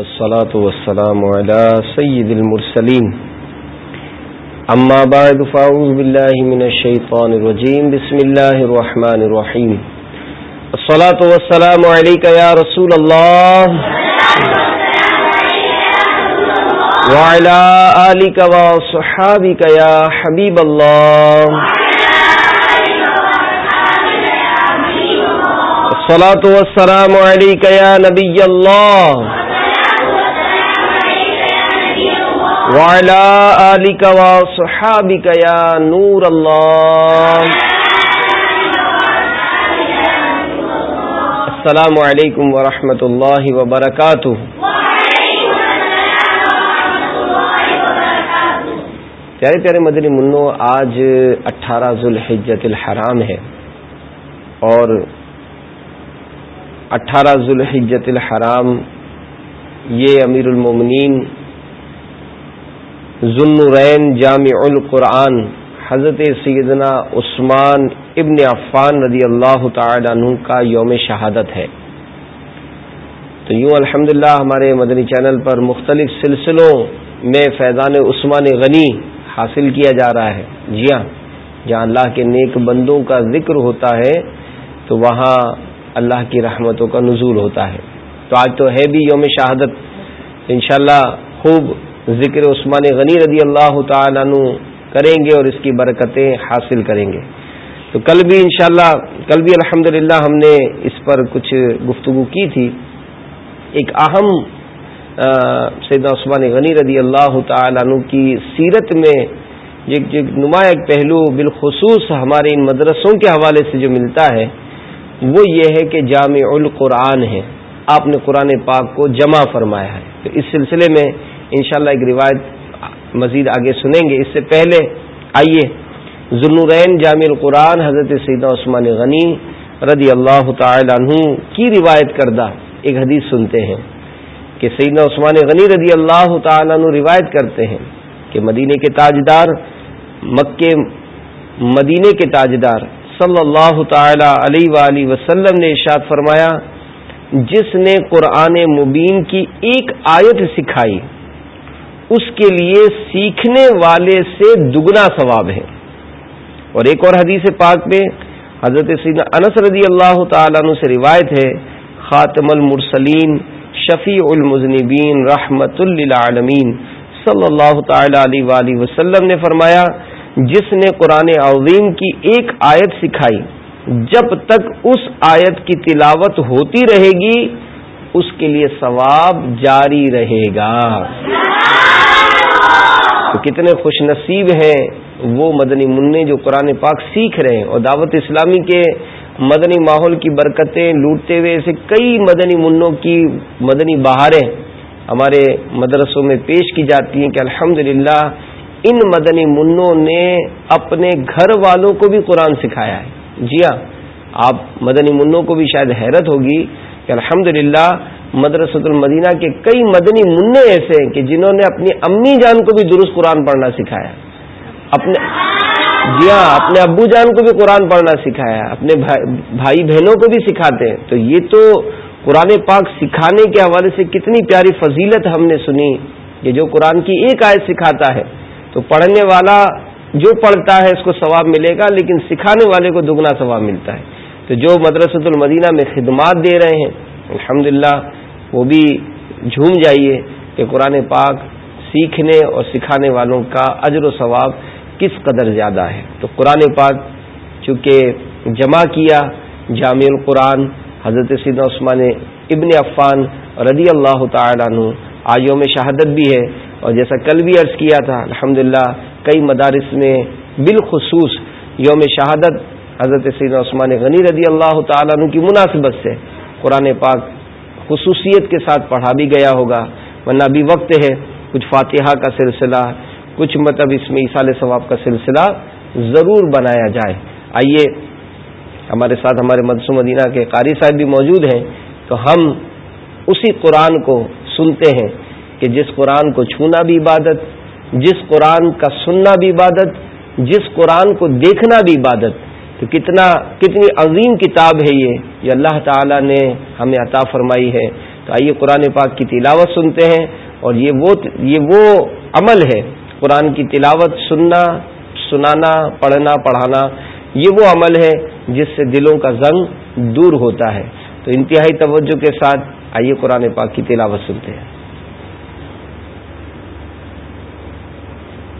والصلاة والسلام على سيد المرسلين. أما بعد، فأعوذ بالله من الشيطان الرجيم. بسم الله الرحمن الرحيم. الصلاة والسلام عليك يا رسول الله. وعلى آلك وصحابك يا حبيب الله. الصلاة والسلام عليك يا نبي الله. وعلى آلك وصحابك يا نور الله. السلام علیکم ورحمۃ اللہ وبرکاتہ پیارے پیارے مدنی منو، آج اٹھارہ ذوالحجت الحرام ہے اور اٹھارہ ذوالحجت الحرام یہ امیر المومنین ذنورین جامع القرآن حضرت سیدنا عثمان ابن عفان رضی اللہ تعالی عنہ کا یوم شہادت ہے۔ تو یوں الحمد ہمارے مدنی چینل پر مختلف سلسلوں میں فیضان عثمان غنی حاصل کیا جا رہا ہے۔ جی ہاں جہاں اللہ کے نیک بندوں کا ذکر ہوتا ہے، تو وہاں اللہ کی رحمتوں کا نزول ہوتا ہے۔ تو آج تو ہے بھی یوم شہادت۔ انشاءاللہ خوب ذکر عثمان غنی رضی اللہ تعالیٰ عنہ کریں گے اور اس کی برکتیں حاصل کریں گے۔ تو کل بھی انشاءاللہ، کل بھی الحمد ہم نے اس پر کچھ گفتگو کی تھی۔ ایک اہم سیدنا عثمان غنی رضی اللہ تعالیٰ عنہ کی سیرت میں ایک نمایاں پہلو بالخصوص ہمارے ان مدرسوں کے حوالے سے جو ملتا ہے، وہ یہ ہے کہ جامع القرآن ہے۔ آپ نے قرآن پاک کو جمع فرمایا ہے۔ تو اس سلسلے میں انشاءاللہ ایک روایت مزید آگے سنیں گے۔ اس سے پہلے آئیے ذنورین جامع القرآن حضرت سیدہ عثمان غنی رضی اللہ تعالی عنہ کی روایت کردہ ایک حدیث سنتے ہیں کہ سیدنا عثمان غنی رضی اللہ تعالی عنہ روایت کرتے ہیں کہ مدینے کے تاجدار مکے مدینے کے تاجدار صلی اللہ تعالی علیہ وآلہ وسلم نے ارشاد فرمایا، جس نے قرآن مبین کی ایک آیت سکھائی اس کے لیے سیکھنے والے سے دگنا ثواب ہے۔ اور ایک اور حدیث پاک میں حضرت سیدنا انس رضی اللہ تعالیٰ عنہ سے روایت ہے، خاتم المرسلین شفیع المزنبین رحمت للعالمین صلی اللہ تعالی علیہ وآلہ وسلم نے فرمایا، جس نے قرآن عظیم کی ایک آیت سکھائی، جب تک اس آیت کی تلاوت ہوتی رہے گی اس کے لیے ثواب جاری رہے گا۔ تو کتنے خوش نصیب ہیں وہ مدنی منع جو قرآن پاک سیکھ رہے ہیں اور دعوت اسلامی کے مدنی ماحول کی برکتیں لوٹتے ہوئے ایسے کئی مدنی منوں کی مدنی بہاریں ہمارے مدرسوں میں پیش کی جاتی ہیں کہ الحمدللہ ان مدنی منوں نے اپنے گھر والوں کو بھی قرآن سکھایا ہے۔ جی ہاں آپ مدنی منوں کو بھی شاید حیرت ہوگی کہ الحمد للہ مدرسۃ المدینہ کے کئی مدنی منع ایسے ہیں کہ جنہوں نے اپنی امی جان کو بھی درست قرآن پڑھنا سکھایا، اپنے جی ہاں اپنے ابو جان کو بھی قرآن پڑھنا سکھایا، اپنے بھائی بہنوں کو بھی سکھاتے ہیں۔ تو یہ تو قرآن پاک سکھانے کے حوالے سے کتنی پیاری فضیلت ہم نے سنی کہ جو قرآن کی ایک آیت سکھاتا ہے۔ تو پڑھنے والا جو پڑھتا ہے اس کو ثواب ملے گا، لیکن سکھانے والے کو دگنا ثواب ملتا ہے۔ تو جو مدرسۃ المدینہ میں خدمات دے رہے ہیں الحمد وہ بھی جھوم جائیے کہ قرآن پاک سیکھنے اور سکھانے والوں کا اجر و ثواب کس قدر زیادہ ہے۔ تو قرآن پاک چونکہ جمع کیا جامع القرآن، حضرت سیدہ عثمان ابن عفان رضی اللہ تعالیٰ عنہ آئیوں میں شہادت بھی ہے اور جیسا کل بھی عرض کیا تھا الحمد کئی مدارس میں بالخصوص یوم شہادت حضرت سید عثمان غنی رضی اللہ تعالیٰ عنہ کی مناسبت سے قرآن پاک خصوصیت کے ساتھ پڑھا بھی گیا ہوگا۔ ورنہ ابھی وقت ہے، کچھ فاتحہ کا سلسلہ، کچھ مطلب اس میں اصال ثواب کا سلسلہ ضرور بنایا جائے۔ آئیے، ہمارے ساتھ ہمارے مدس مدینہ کے قاری صاحب بھی موجود ہیں۔ تو ہم اسی قرآن کو سنتے ہیں کہ جس قرآن کو چھونا بھی عبادت، جس قرآن کا سننا بھی عبادت، جس قرآن کو دیکھنا بھی عبادت۔ تو کتنا کتنی عظیم کتاب ہے یہ یہ اللہ تعالی نے ہمیں عطا فرمائی ہے۔ تو آئیے قرآن پاک کی تلاوت سنتے ہیں اور یہ وہ یہ وہ عمل ہے۔ قرآن کی تلاوت سننا، سنانا، پڑھنا، پڑھانا، یہ وہ عمل ہے جس سے دلوں کا زنگ دور ہوتا ہے۔ تو انتہائی توجہ کے ساتھ آئیے قرآن پاک کی تلاوت سنتے ہیں۔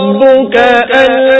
ربك أن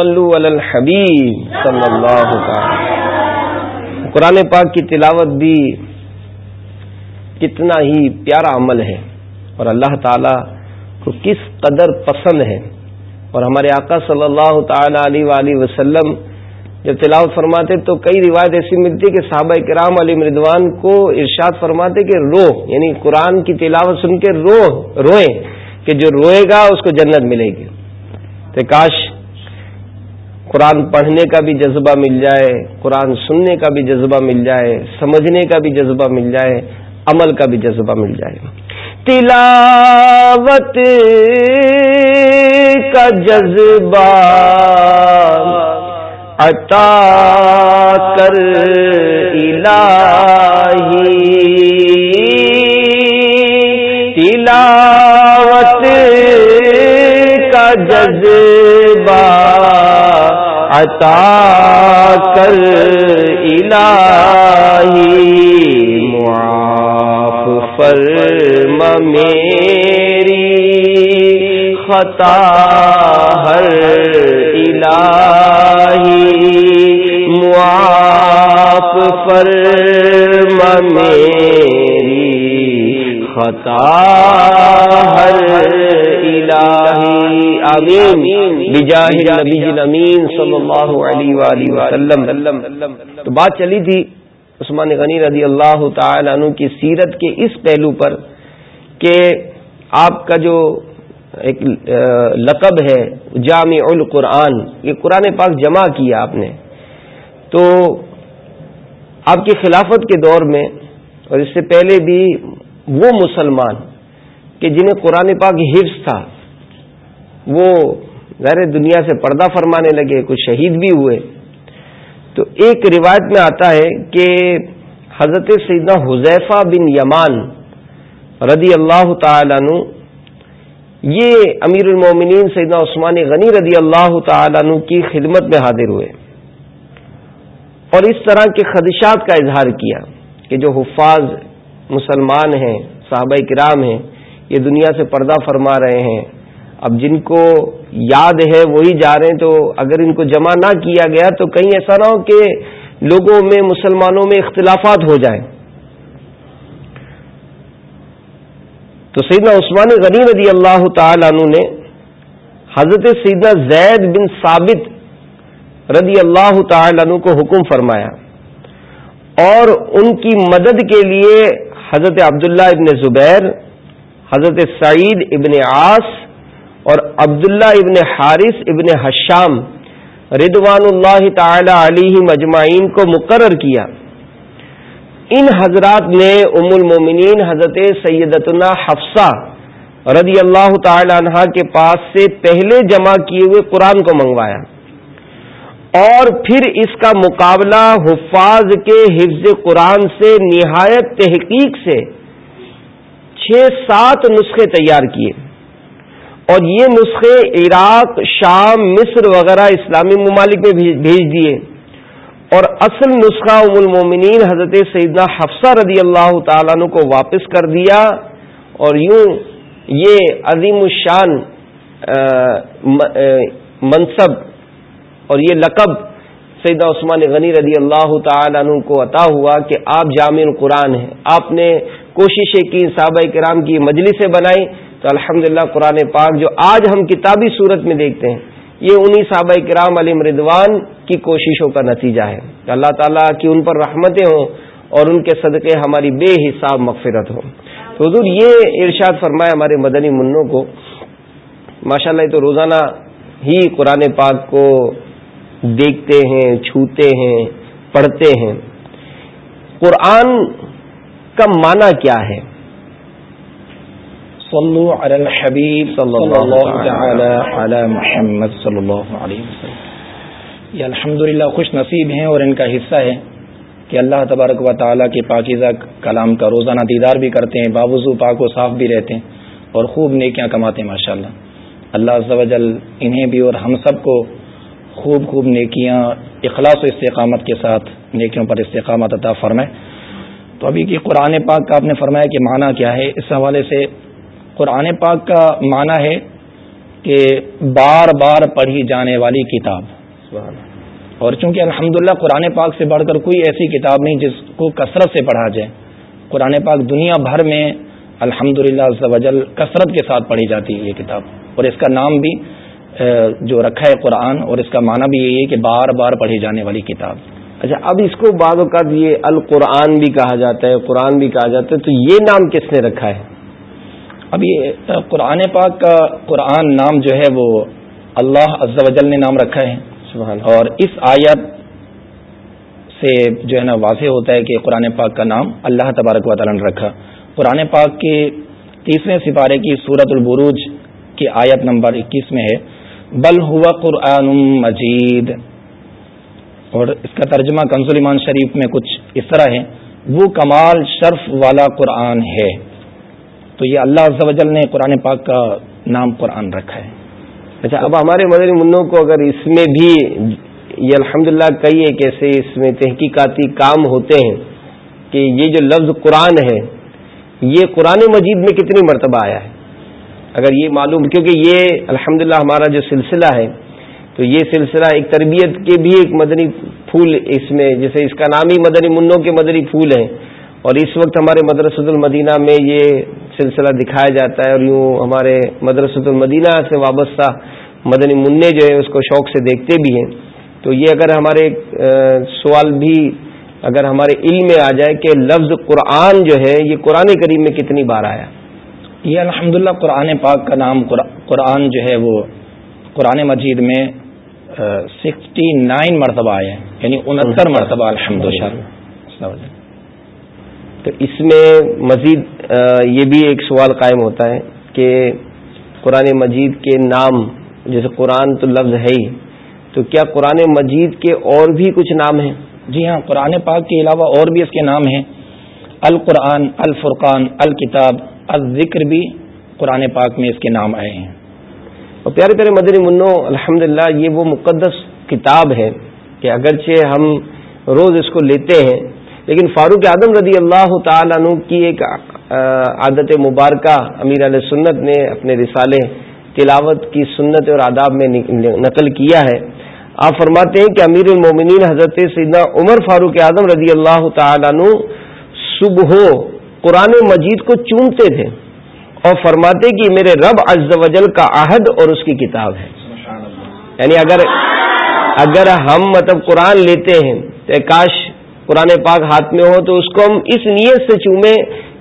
الحبیب صلی اللہ قرآن پاک کی تلاوت بھی کتنا ہی پیارا عمل ہے اور اللہ تعالی کو کس قدر پسند ہے۔ اور ہمارے آقا صلی اللہ تعالی علیہ وسلم جب تلاوت فرماتے تو کئی روایت ایسی ملتی کہ صحابہ کرام علی مردوان کو ارشاد فرماتے کہ رو یعنی قرآن کی تلاوت سن کے رو، روئیں کہ جو روئے گا اس کو جنت ملے گی۔ تو کاش قرآن پڑھنے کا بھی جذبہ مل جائے، قرآن سننے کا بھی جذبہ مل جائے، سمجھنے کا بھی جذبہ مل جائے، عمل کا بھی جذبہ مل جائے۔ تلاوت کا جذبہ عطا کر الہی۔ تلاوت کا جذبہ عطا کر الہی معاف فرم میری خطا ہر الہی معاف فرم میری خطا ہر صلی اللہ علیہ وسلم۔ تو بات چلی تھی عثمان غنی رضی اللہ تعالی عنہ کی سیرت کے اس پہلو پر کہ آپ کا جو ایک لقب ہے، جامع القرآن، یہ قرآن پاک جمع کیا آپ نے۔ تو آپ کی خلافت کے دور میں اور اس سے پہلے بھی وہ مسلمان کہ جنہیں قرآن پاک حفظ تھا، وہ ظاہر دنیا سے پردہ فرمانے لگے کچھ شہید بھی ہوئے۔ تو ایک روایت میں آتا ہے کہ حضرت سیدنا حذیفہ بن یمان رضی اللہ تعالی عنہ، یہ امیر المومنین سیدنا عثمان غنی رضی اللہ تعالی عنہ کی خدمت میں حاضر ہوئے۔ اور اس طرح کے خدشات کا اظہار کیا کہ جو حفاظ مسلمان ہیں، صحابہ کرام ہیں، یہ دنیا سے پردہ فرما رہے ہیں۔ اب جن کو یاد ہے، وہی جا رہے ہیں تو اگر ان کو جمع نہ کیا گیا تو کہیں ایسا نہ ہو کہ لوگوں میں، مسلمانوں میں اختلافات ہو جائیں۔ تو سیدنا عثمان غنی رضی اللہ تعالی عنہ نے حضرت سیدنا زید بن ثابت رضی اللہ تعالی عنہ کو حکم فرمایا اور ان کی مدد کے لیے حضرت عبداللہ ابن زبیر، حضرت سعید ابن عاص اور عبداللہ ابن حارث ابن حشام ردوان اللہ تعالی علیہ مجمعین کو مقرر کیا۔ ان حضرات نے ام المومنین حضرت سیدتنا حفصہ رضی اللہ تعالی عنہ کے پاس سے پہلے جمع کیے ہوئے قرآن کو منگوایا۔ اور پھر اس کا مقابلہ حفاظ کے حفظ قرآن سے نہایت تحقیق سے چھ سات نسخے تیار کیے۔ اور یہ نسخے عراق، شام، مصر وغیرہ اسلامی ممالک میں بھیج دیے۔ اور اصل نسخہ ام المومنین حضرت سیدنا حفصہ رضی اللہ تعالیٰ عنہ کو واپس کر دیا۔ اور یوں یہ عظیم الشان منصب اور یہ لقب سیدہ عثمان غنی رضی اللہ تعالیٰ عنہ کو عطا ہوا کہ آپ جامع القرآن ہیں۔ آپ نے کوششیں کی، صحابہ کرام کی، مجلسیں بنائی۔ تو الحمد للہ قرآن پاک جو آج ہم کتابی صورت میں دیکھتے ہیں، یہ انہی صحابہ کرام علی مردوان کی کوششوں کا نتیجہ ہے۔ اللہ تعالیٰ کی ان پر رحمتیں ہوں اور ان کے صدقے ہماری بے حساب مغفرت ہوں۔ تو حضور یہ ارشاد فرمائے ہمارے مدنی منوں کو ماشاء اللہ تو روزانہ ہی قرآن پاک کو دیکھتے ہیں چھوتے ہیں پڑھتے ہیں۔ قرآن کا معنی کیا ہے؟ صلو علی الحبیب صلی اللہ تعالی علی محمد صلی اللہ علیہ وسلم۔ یہ الحمدللہ خوش نصیب ہیں اور ان کا حصہ ہے کہ اللہ تبارک و تعالیٰ کے پاکیزہ کلام کا روزانہ دیدار بھی کرتے ہیں باوضو پاک و صاف بھی رہتے ہیں اور خوب نیکیاں کماتے ہیں ماشاء اللہ اللہ انہیں بھی اور ہم سب کو خوب خوب نیکیاں اخلاص و استقامت کے ساتھ نیکیوں پر استقامت عطا فرمائے۔ تو ابھی کی قرآن پاک کا آپ نے فرمایا کہ معنی کیا ہے؟ اس حوالے سے قرآن پاک کا معنی ہے کہ بار بار پڑھی جانے والی کتاب۔ اور چونکہ الحمدللہ قرآن پاک سے بڑھ کر کوئی ایسی کتاب نہیں جس کو کثرت سے پڑھا جائے قرآن پاک دنیا بھر میں الحمد للہ کثرت کے ساتھ پڑھی جاتی ہے یہ کتاب۔ اور اس کا نام بھی جو رکھا ہے قرآن اور اس کا معنی بھی یہی ہے کہ بار بار پڑھی جانے والی کتاب۔ اچھا اب اس کو بعض اوقات یہ القرآن بھی کہا جاتا ہے قرآن بھی کہا جاتا ہے تو یہ نام کس نے رکھا ہے؟ اب یہ قرآن پاک کا قرآن نام جو ہے وہ اللہ عز و جل نے نام رکھا ہے۔ اور اس آیت سے جو ہے نا واضح ہوتا ہے کہ قرآن پاک کا نام اللہ تبارک و تعالیٰ نے رکھا۔ قرآن پاک کے تیسرے سپارے کی صورت البروج کی آیت نمبر اکیس میں ہے۔ بل ہوا قرآن مجید۔ اور اس کا ترجمہ کنزلیمان شریف میں کچھ اس طرح ہے۔ وہ کمال شرف والا قرآن ہے۔ تو یہ اللہ عز و جل نے قرآن پاک کا نام قرآن رکھا ہے۔ اچھا اب ہمارے مدنی منوں کو اگر اس میں بھی یہ الحمد للہ کئی ایک ایسے اس میں تحقیقاتی کام ہوتے ہیں کہ یہ جو لفظ قرآن ہے، یہ قرآن مجید میں کتنی مرتبہ آیا ہے؟ اگر یہ معلوم، کیونکہ یہ الحمد ہمارا جو سلسلہ ہے، تو یہ سلسلہ ایک تربیت کے بھی ایک مدنی پھول اس میں، جیسے اس کا نام ہی مدنی منوں کے مدنی پھول ہیں۔ اور اس وقت ہمارے مدرسۃ المدینہ میں یہ سلسلہ دکھایا جاتا ہے اور یوں ہمارے مدرسۃ المدینہ سے وابستہ مدنی منع جو ہے اس کو شوق سے دیکھتے بھی ہیں۔ تو یہ اگر ہمارے سوال بھی اگر ہمارے علم میں آ جائے کہ لفظ قرآن جو ہے، یہ قرآن کریم میں کتنی بار آیا؟ یہ الحمد قرآن پاک کا نام قرآن جو ہے وہ قرآن مجید میں سکسٹی نائن مرتبہ آئے ہیں یعنی انہتر مرتبہ الحمد تو اس میں مزید یہ بھی ایک سوال قائم ہوتا ہے کہ قرآن مجید کے نام جیسے قرآن تو لفظ ہے ہی تو کیا قرآن مجید کے اور بھی کچھ نام ہیں؟ جی ہاں قرآن پاک کے علاوہ اور بھی اس کے نام ہیں۔ القرآن الفرقان الکتاب الذکر بھی قرآن پاک میں اس کے نام آئے ہیں۔ اور پیارے پیارے مدنی منو الحمد یہ وہ مقدس کتاب ہے کہ اگرچہ ہم روز اس کو لیتے ہیں، لیکن فاروق اعظم رضی اللہ تعالیٰ عنہ کی ایک عادت مبارکہ امیر علیہ سنت نے اپنے رسالے تلاوت کی سنت اور آداب میں نقل کیا ہے۔ آپ فرماتے ہیں کہ امیر المومنین حضرت سیدنا عمر فاروق اعظم رضی اللہ تعالیٰ عنہ صبح قرآن مجید کو چومتے تھے اور فرماتے کہ میرے رب عز و جل کا عہد اور اس کی کتاب ہے۔ یعنی اگر اگر ہم مطلب قرآن لیتے ہیں تو کاش قرآن پاک ہاتھ میں ہو تو اس کو ہم اس نیت سے چومیں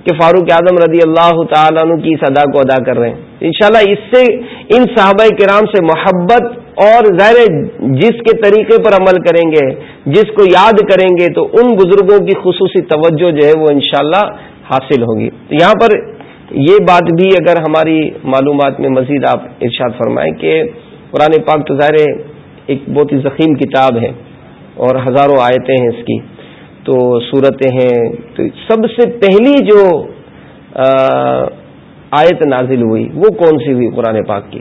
کہ فاروق اعظم رضی اللہ تعالیٰ عنہ کی اس ادا کو ادا کر رہے ہیں۔ انشاءاللہ اس سے ان صحابہ کرام سے محبت اور ظاہر جس کے طریقے پر عمل کریں گے، جس کو یاد کریں گے تو ان بزرگوں کی خصوصی توجہ جو ہے وہ انشاءاللہ حاصل ہوگی یہاں پر یہ بات بھی اگر ہماری معلومات میں مزید آپ ارشاد فرمائیں کہ قرآن پاک تو ظاہر ایک بہت ہی ضخیم کتاب ہے اور ہزاروں آیتیں ہیں اس کی۔ تو صورتیں ہیں۔ تو سب سے پہلی جو آیت نازل ہوئی وہ کون سی ہوئی قرآن پاک کی؟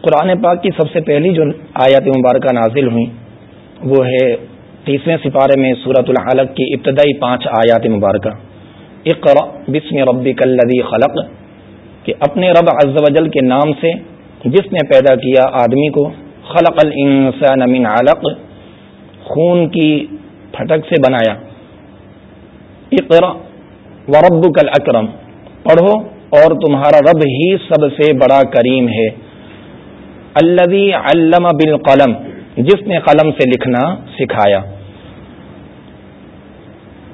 قرآن پاک کی سب سے پہلی جو آیات مبارکہ نازل ہوئی وہ ہے تیسرے سپارے میں سورت الحلق کی ابتدائی پانچ آیات مبارکہ۔ اقرا بسم ربک الذی خلق، کہ اپنے رب عز و جل کے نام سے جس نے پیدا کیا آدمی کو خلق الانسان من علق، خون کی پھٹک سے بنایا۔ اقرا ورب کل اکرم پڑھو اور تمہارا رب ہی سب سے بڑا کریم ہے۔ الذي علم بالقلم، جس نے قلم سے لکھنا سکھایا۔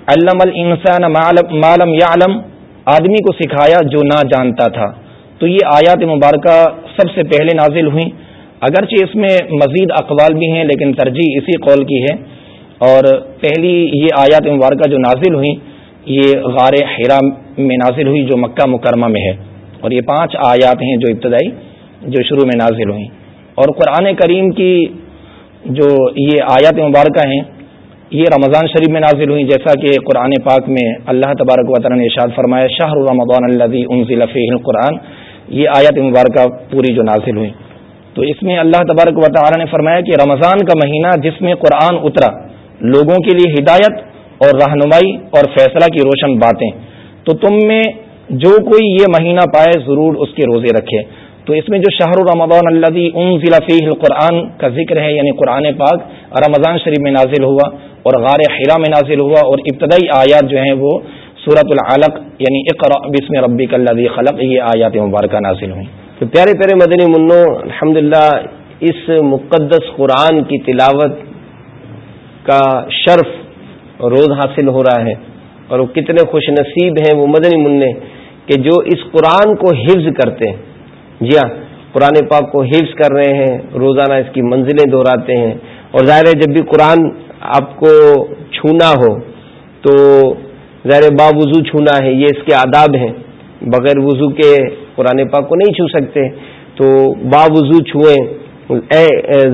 علم الانسان معلم یعلم آدمی کو سکھایا جو نہ جانتا تھا۔ تو یہ آیات مبارکہ سب سے پہلے نازل ہوئی اگرچہ اس میں مزید اقوال بھی ہیں، لیکن ترجیح اسی قول کی ہے۔ اور پہلی یہ آیات مبارکہ جو نازل ہوئی یہ غار حرا میں نازل ہوئی جو مکہ مکرمہ میں ہے۔ اور یہ پانچ آیات ہیں جو ابتدائی، جو شروع میں نازل ہوئیں۔ اور قرآن کریم کی جو یہ آیات مبارکہ ہیں یہ رمضان شریف میں نازل ہوئی، جیسا کہ قرآن پاک میں اللہ تبارک و تعالی نے ارشاد فرمایا شاہ رمضان اللہ القرآن، یہ آیات مبارکہ پوری جو نازل ہوئی۔ تو اس میں اللہ تبارک و تعالی نے فرمایا کہ رمضان کا مہینہ جس میں قرآن اترا، لوگوں کے لیے ہدایت اور رہنمائی اور فیصلہ کی روشن باتیں۔ تو تم میں جو کوئی یہ مہینہ پائے، ضرور اس کے روزے رکھے۔ تو اس میں جو شہر رمضان اللہ ان ضلع فی القرآن کا ذکر ہے یعنی قرآن پاک، رمضان شریف میں نازل ہوا۔ اور غار حرا میں نازل ہوا اور ابتدائی آیات جو ہیں وہ صورت العلق یعنی اقرا بسم ربی اللہ خلق، یہ آیات مبارکہ نازل ہوئیں۔ تو پیارے پیارے مدنی منو الحمد اس مقدس قرآن کی تلاوت کا شرف روز حاصل ہو رہا ہے اور وہ کتنے خوش نصیب ہیں وہ مدنی منع کہ جو اس قرآن کو حفظ کرتے ہیں جی ہاں قرآن پاک کو حفظ کر رہے ہیں، روزانہ اس کی منزلیں دہراتے ہیں۔ اور ظاہر ہے جب بھی قرآن آپ کو چھونا ہو، تو ظاہر باوضو چھونا ہے، یہ اس کے آداب ہیں۔ بغیر وضو کے قرآن پاک کو نہیں چھو سکتے۔ تو باوضو چھوئیں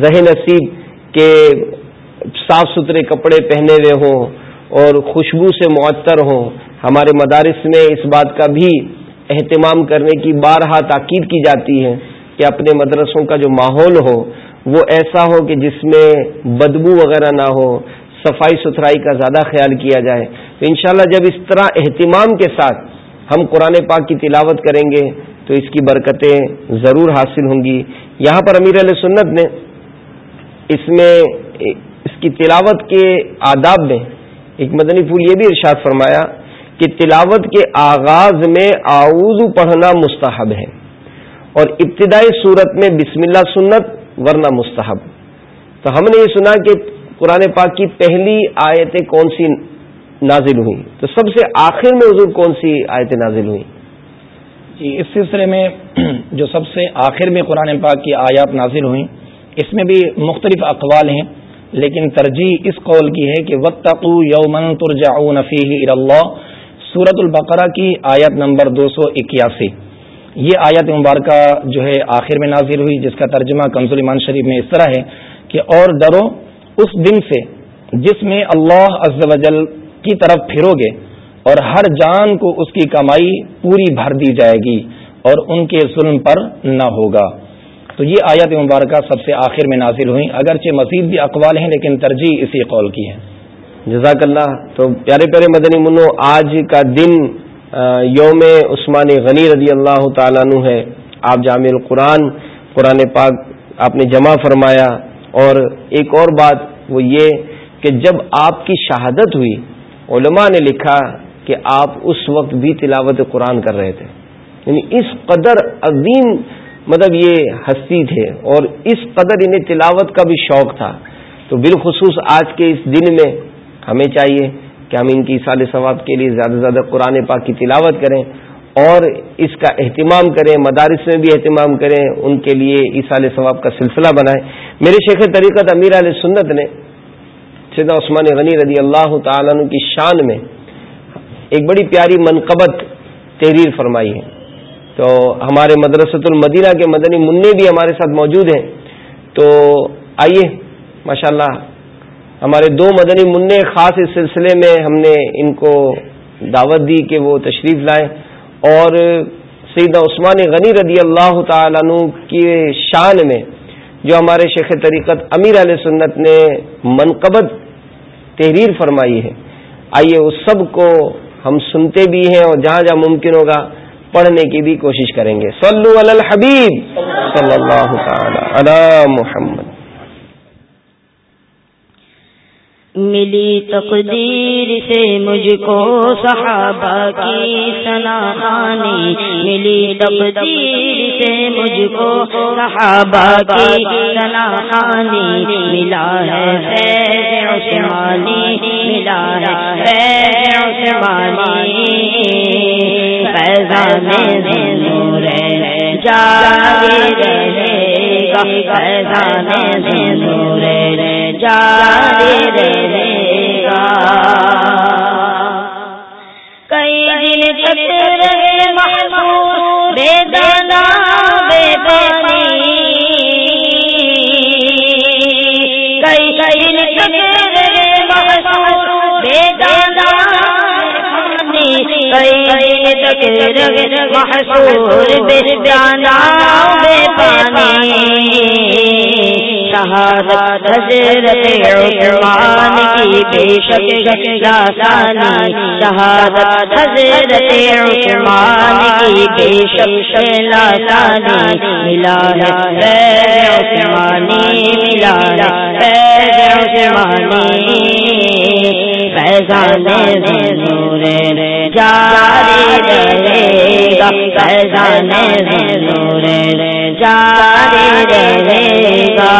ذہ نصیب کے صاف ستھرے کپڑے پہنے ہوئے ہوں اور خوشبو سے معطر ہوں۔ ہمارے مدارس میں اس بات کا بھی اہتمام کرنے کی بارہا تاکید کی جاتی ہے کہ اپنے مدرسوں کا جو ماحول ہو وہ ایسا ہو کہ جس میں بدبو وغیرہ نہ ہو، صفائی ستھرائی کا زیادہ خیال کیا جائے۔ تو انشاءاللہ جب اس طرح اہتمام کے ساتھ ہم قرآن پاک کی تلاوت کریں گے، تو اس کی برکتیں ضرور حاصل ہوں گی۔ یہاں پر امیر علیہ سنت نے اس میں اس کی تلاوت کے آداب میں ایک مدنی پھول یہ بھی ارشاد فرمایا کہ تلاوت کے آغاز میں آؤز پڑھنا مستحب ہے۔ اور ابتدائی صورت میں بسم اللہ سنت ورنہ مستحب۔ تو ہم نے یہ سنا کہ قرآن پاک کی پہلی آیتیں کون سی نازل ہوئی تو سب سے آخر میں حضور کون سی آیتیں نازل ہوئی جی اس سلسلے میں جو سب سے آخر میں قرآن پاک کی آیات نازل ہوئیں، اس میں بھی مختلف اقوال ہیں، لیکن ترجیح اس قول کی ہے کہ وطقو یومن ترجعون فیہ اللہ سورت البقرہ کی آیت نمبر دو سو اکیاسی۔ یہ آیت مبارکہ جو ہے آخر میں نازل ہوئی، جس کا ترجمہ کنزول ایمان شریف میں اس طرح ہے کہ اور ڈرو اس دن سے جس میں اللہ عز و جل کی طرف پھرو گے اور ہر جان کو اس کی کمائی پوری بھر دی جائے گی اور ان کے ظلم پر نہ ہوگا۔ تو یہ آیت مبارکہ سب سے آخر میں نازل ہوئی۔ اگرچہ مزید بھی اقوال ہیں، لیکن ترجیح اسی قول کی ہے۔ جزاک اللہ۔ تو پیارے پیارے مدنی منو، آج کا دن یوم عثمان غنی رضی اللہ تعالیٰ عنہ ہے۔ آپ جامع القرآن، قرآن پاک آپ نے جمع فرمایا۔ اور ایک اور بات وہ یہ کہ جب آپ کی شہادت ہوئی، علماء نے لکھا کہ آپ اس وقت بھی تلاوت قرآن کر رہے تھے۔ یعنی اس قدر عظیم مطلب یہ ہستی تھے اور اس قدر انہیں تلاوت کا بھی شوق تھا۔ تو بالخصوص آج کے اس دن میں ہمیں چاہیے کہ ہم ان کی سال ثواب کے لیے زیادہ سے زیادہ قرآن پاک کی تلاوت کریں اور اس کا اہتمام کریں، مدارس میں بھی اہتمام کریں، ان کے لیے سال ثواب کا سلسلہ بنائیں۔ میرے شیخ طریقت امیر علیہ سنت نے سیدہ عثمان غنی رضی اللہ تعالیٰ کی شان میں ایک بڑی پیاری منقبت تحریر فرمائی ہے۔ تو ہمارے مدرسۃ المدینہ کے مدنی منع بھی ہمارے ساتھ موجود ہیں۔ تو آئیے ماشاء اللہ ہمارے دو مدنی منع خاص اس سلسلے میں ہم نے ان کو دعوت دی کہ وہ تشریف لائیں اور سیدہ عثمان غنی رضی اللہ تعالیٰ عنہ کی شان میں جو ہمارے شیخ طریقت امیر علیہ سنت نے منقبت تحریر فرمائی ہے۔ آئیے اس سب کو ہم سنتے بھی ہیں اور جہاں جہاں ممکن ہوگا پڑھنے کی بھی کوشش کریں گے۔ صلو علی الحبیب صلی اللہ تعالی علی محمد۔ ملی تقدیر سے مجھ کو صحابہ کی سنا آنی ملی تقدیر سے مجھ کو صحابہ کی سنا آنی ملا ہے فیض عثمانی، ملا ہے فیض عثمانی، فیضان نور جاری رہے گا فیضان نور جاری رہے گا۔ کئی دن تک رہے محبوب بے دانا، بے پانی کئی کئی دن تک رہے محبوب بے دانا، بے پانی کئی محسور بے جانا بے پانی شہادت حضرت عثمان کی بے شک لاسانی شہادت حضرت عثمان کی بے شک لاسانی ملا ہے عثمانی ملا ہے عثمانی فیضان نور جاری رہے گا فیضان نور جاری رہے گا۔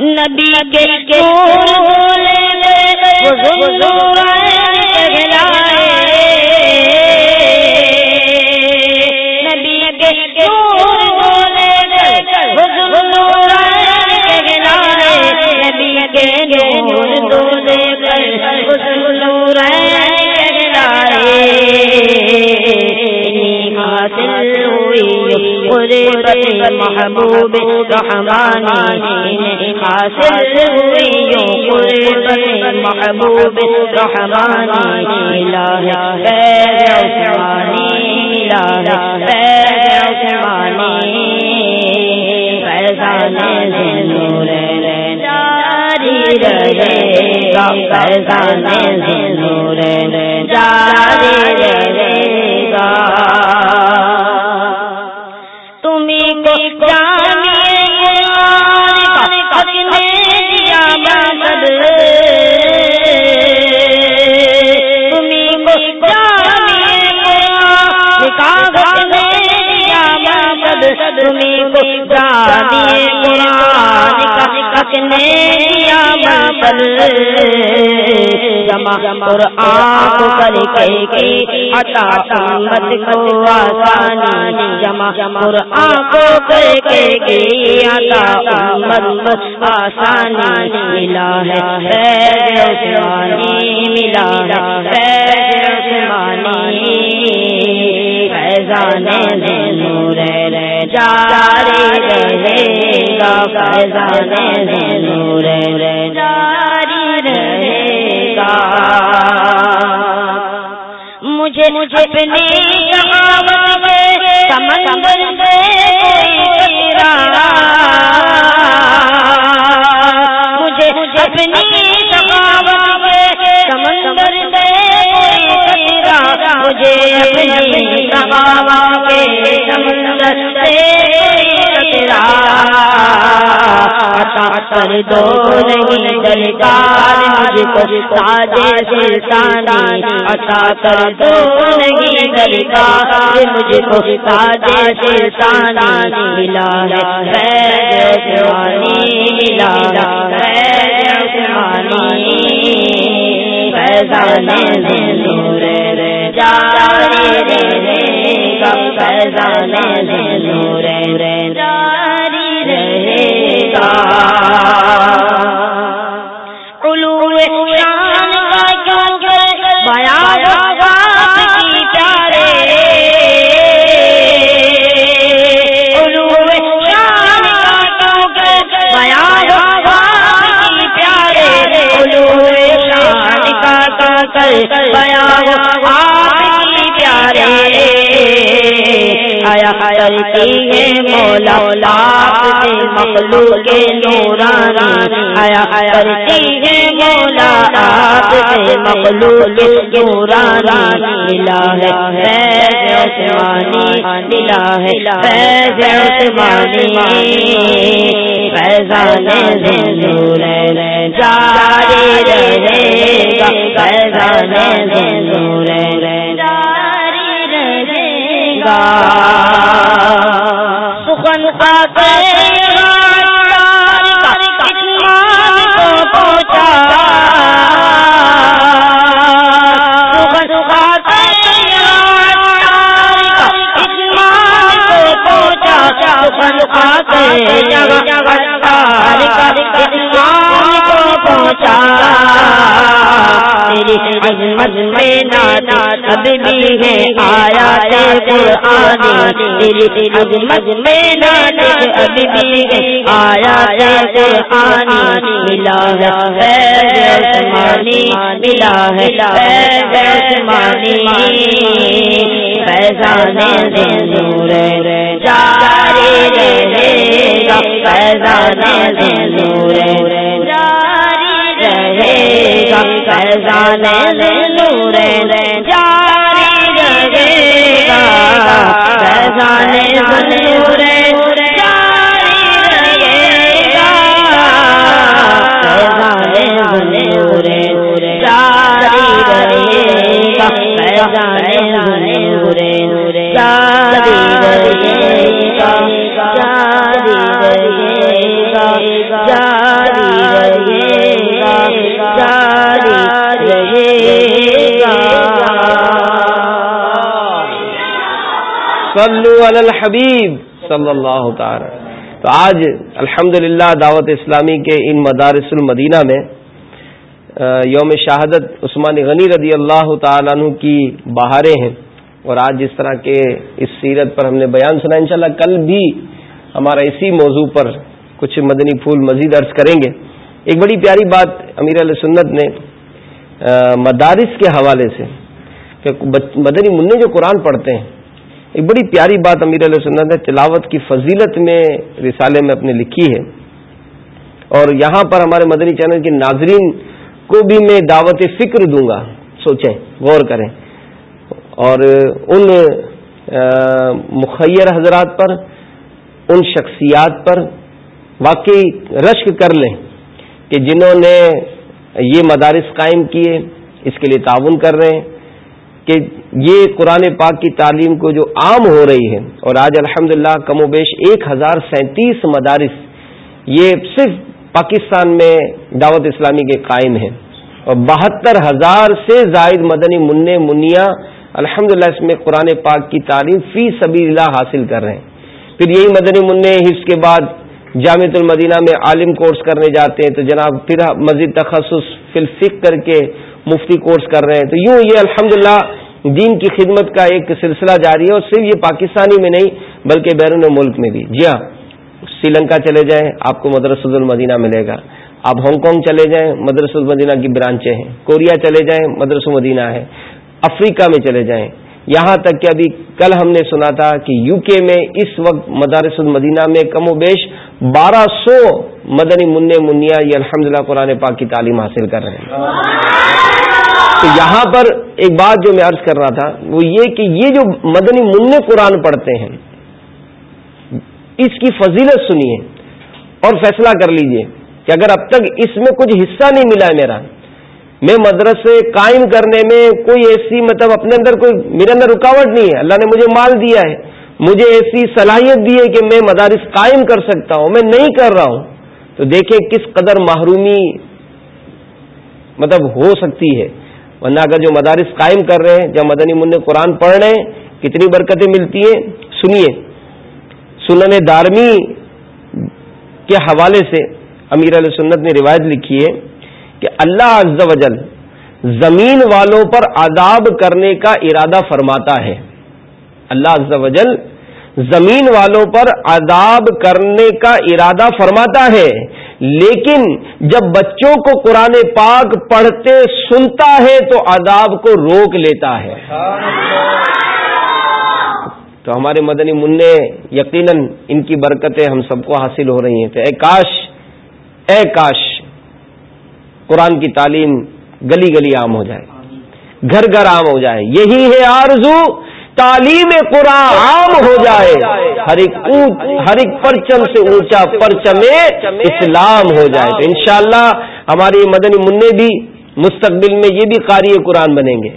نبی کے قربت محبوب رحمانی حاصل ہوئی قربت محبوب رحمانی ملا ہے عثمانی ملا ہے عثمانی۔ فیضان نور جاری رہے گا فیضان نور جاری رہے۔ تمہیں قرآن دیا جمع قرآن کر کے کے عطا امت کو آسانی۔ جمع قرآن کو کر کے کے عطا امت آسانی۔ ملا ہے خیر عثمانی ملا ہے خیر عثمانی فیضان فیضان نور جاری رہے گا۔ مجھے مجھے اپنے سمندر سے مجھے مجھے اپنی مجھے اپنی کے سمندر سے کر دو نہیں درکار مجھ کو تاج سلطانی۔ عطا کر دو نہیں درکار مجھ کو تاج سلطانی۔ ملا ہے جوانی ملا ہے فیضان نور جاری رہے گا فیضان نور جاری رہے گا۔ کا بیان کرتی ہے مولا آپ سے مخلوق نورانی۔ آیا کرتی ہے مولا آپ سے مخلوق نورانی۔ ملا ہے، فیض عثمانی، ملا ہے، فیض عثمانی۔ فیضان نور جاری رہے گا، فیضان نور رہے گا سخن کا پہنچا۔ سخن عظمت میں نانا اب بھی ہے، آیا قرآنی تیری عظمت میں نانا اب بھی ہے، آیا قرآنی ملا ہے خیر عثمانی ملا ہے خیر عثمانی فیضان نور جاری رہے گا، فیضان نور فیضان نور جاری رہے گا۔ فیضان نور صلو علی الحبیب صلی اللہ تعالی. تو آج الحمد دعوت اسلامی کے ان مدارس المدینہ میں یوم شہادت عثمان غنی رضی اللہ تعالیٰ عنہ کی بہاریں ہیں۔ اور آج جس طرح کے اس سیرت پر ہم نے بیان سنا، انشاءاللہ کل بھی ہمارا اسی موضوع پر کچھ مدنی پھول مزید عرض کریں گے۔ ایک بڑی پیاری بات امیر علیہ سنت نے مدارس کے حوالے سے کہ مدنی منع جو قرآن پڑھتے ہیں ایک بڑی پیاری بات امیر علیہ سنت نے تلاوت کی فضیلت میں رسالے میں اپنے لکھی ہے اور یہاں پر ہمارے مدنی چینل کے ناظرین کو بھی میں دعوت فکر دوں گا۔ سوچیں، غور کریں۔ اور ان مخیر حضرات پر، ان شخصیات پر واقعی رشک کر لیں کہ جنہوں نے یہ مدارس قائم کیے، اس کے لیے تعاون کر رہے ہیں کہ یہ قرآن پاک کی تعلیم کو جو عام ہو رہی ہے اور آج الحمد کم و بیش ایک ہزار سینتیس مدارس یہ صرف پاکستان میں دعوت اسلامی کے قائم ہیں اور بہتر ہزار سے زائد مدنی منع منیا الحمد اس میں قرآن پاک کی تعلیم فی سبھی اللہ حاصل کر رہے ہیں۔ پھر یہی مدنی منع حص کے بعد جامع المدینہ میں عالم کورس کرنے جاتے ہیں تو جناب پھر مزید تخصص فلفک کر کے مفتی کورس کر رہے ہیں۔ تو یوں یہ الحمد دین کی خدمت کا ایک سلسلہ جاری ہے اور صرف یہ پاکستانی میں نہیں بلکہ بیرون ملک میں بھی۔ جی ہاں سری لنکا چلے جائیں، آپ کو مدرس المدینہ ملے گا۔ آپ ہانگ کانگ چلے جائیں مدرس المدینہ کی برانچیں ہیں۔ کوریا چلے جائیں مدرس المدینہ ہے۔ افریقہ میں چلے جائیں۔ یہاں تک کہ ابھی کل ہم نے سنا تھا کہ یو کے میں اس وقت مدارس المدینہ میں کم و بیش بارہ سو مدنی من منیا یہ الحمد قرآن پاک کی تعلیم حاصل کر رہے ہیں۔ تو یہاں پر ایک بات جو میں عرض کر رہا تھا، وہ یہ کہ یہ جو مدنی من قرآن پڑھتے ہیں، اس کی فضیلت سنیے اور فیصلہ کر لیجیے کہ اگر اب تک اس میں کچھ حصہ نہیں ملا ہے میرا، میں مدرسے قائم کرنے میں کوئی ایسی مطلب اپنے اندر کوئی میرے اندر رکاوٹ نہیں ہے۔ اللہ نے مجھے مال دیا ہے، مجھے ایسی صلاحیت دی ہے کہ میں مدارس قائم کر سکتا ہوں، میں نہیں کر رہا ہوں۔ تو دیکھیں کس قدر محرومی مطلب ہو سکتی ہے۔ ورنہ اگر جو مدارس قائم کر رہے ہیں جب مدنی من قرآن پڑھ رہے ہیں، کتنی برکتیں ملتی ہیں؟ سنیے۔ سنن دارمی کے حوالے سے امیر علیہ سنت نے روایت لکھی ہے کہ اللہ عز و جل زمین والوں پر عذاب کرنے کا ارادہ فرماتا ہے۔ اللہ عز و جل زمین والوں پر عذاب کرنے کا ارادہ فرماتا ہے۔ لیکن جب بچوں کو قرآن پاک پڑھتے سنتا ہے تو عذاب کو روک لیتا ہے۔ تو ہمارے مدنی منع یقیناً ان کی برکتیں ہم سب کو حاصل ہو رہی ہیں۔ تو اے کاش اے کاش، قرآن کی تعلیم گلی گلی عام ہو جائے۔ گھر گھر عام ہو جائے۔ یہی ہے آرزو تعلیم قرآن عام ہو جائے، ہر ایک ہر ایک پرچم سے اونچا پرچم اسلام ہو جائے۔ تو انشاءاللہ ہماری مدنی منع بھی مستقبل میں یہ بھی قاری قرآن بنیں گے۔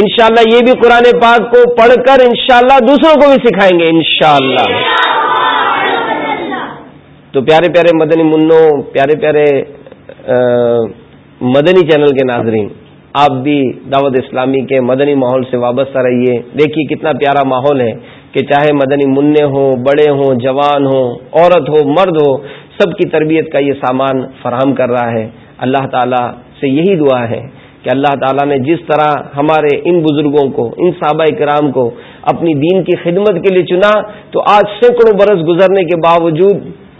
انشاءاللہ یہ بھی قرآن پاک کو پڑھ کر انشاءاللہ دوسروں کو بھی سکھائیں گے انشاءاللہ۔ تو پیارے پیارے مدنی منوں، پیارے پیارے مدنی چینل کے ناظرین آپ بھی دعوت اسلامی کے مدنی ماحول سے وابستہ رہیے۔ دیکھیے کتنا پیارا ماحول ہے کہ چاہے مدنی منع ہوں بڑے ہوں جوان ہوں عورت ہو، مرد ہو، سب کی تربیت کا یہ سامان فراہم کر رہا ہے۔ اللہ تعالیٰ سے یہی دعا ہے کہ اللہ تعالیٰ نے جس طرح ہمارے ان بزرگوں کو، ان صحابہ کرام کو اپنی دین کی خدمت کے لیے چنا، تو آج سینکڑوں برس گزرنے کے باوجود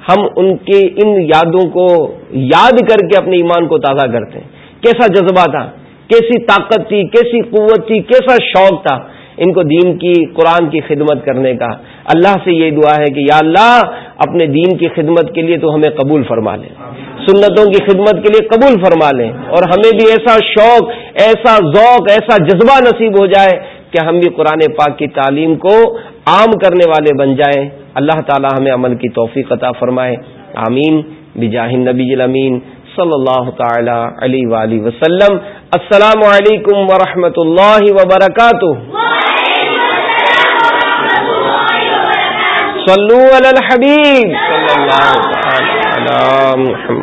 ہم ان کے ان یادوں کو یاد کر کے اپنے ایمان کو تازہ کرتے ہیں۔ کیسا جذبہ تھا؟ کیسی طاقت تھی، کیسی قوت تھی، کیسا شوق تھا۔ ان کو دین کی، قرآن کی خدمت کرنے کا۔ اللہ سے یہ دعا ہے کہ یا اللہ، اپنے دین کی خدمت کے لیے تو ہمیں قبول فرما لیں سنتوں کی خدمت کے لیے قبول فرما لیں اور ہمیں بھی ایسا شوق، ایسا ذوق، ایسا جذبہ نصیب ہو جائے کہ ہم بھی قرآن پاک کی تعلیم کو عام کرنے والے بن جائیں۔ اللہ تعالی ہمیں عمل کی توفیق عطا فرمائے۔ آمین۔ بجاہ نبی الامین۔ صلی اللہ تعالی علیہ وسلم۔ السلام علیکم ورحمۃ اللہ وبرکاتہ۔ صلو علی الحبیب۔ صلی اللہ تعالی علی محمد۔